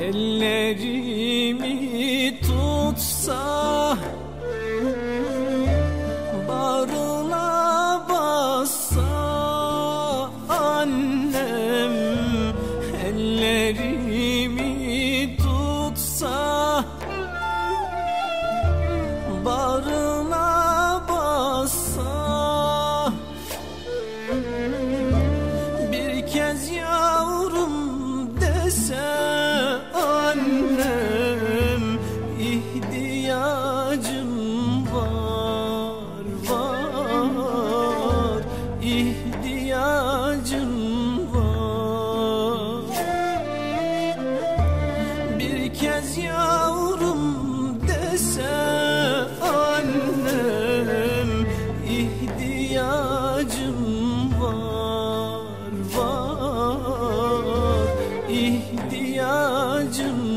Ellerimi tutsa annem ihtiyacım var var. İhtiyacım var. Bir kez yavrum dese annem ihtiyacım ihtiyacım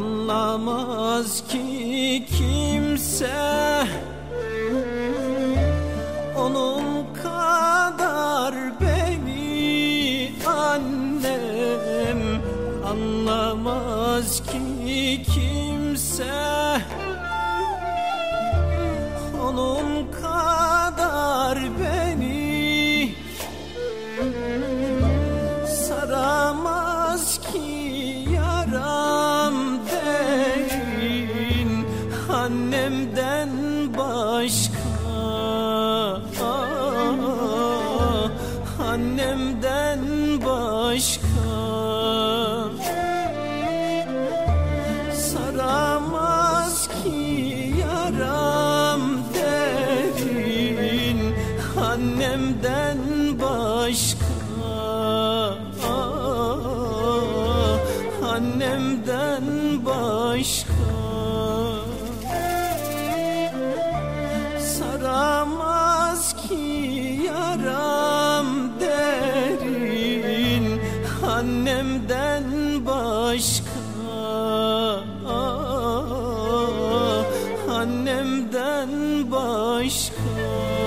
Anlamaz ki kimse. Onun kadar beni annem. Anlamaz ki kimse Annemden başka. Annemden başka. Saramaz ki yaram derin. Annemden başka. Annemden başka başka Annemden başka